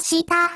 した。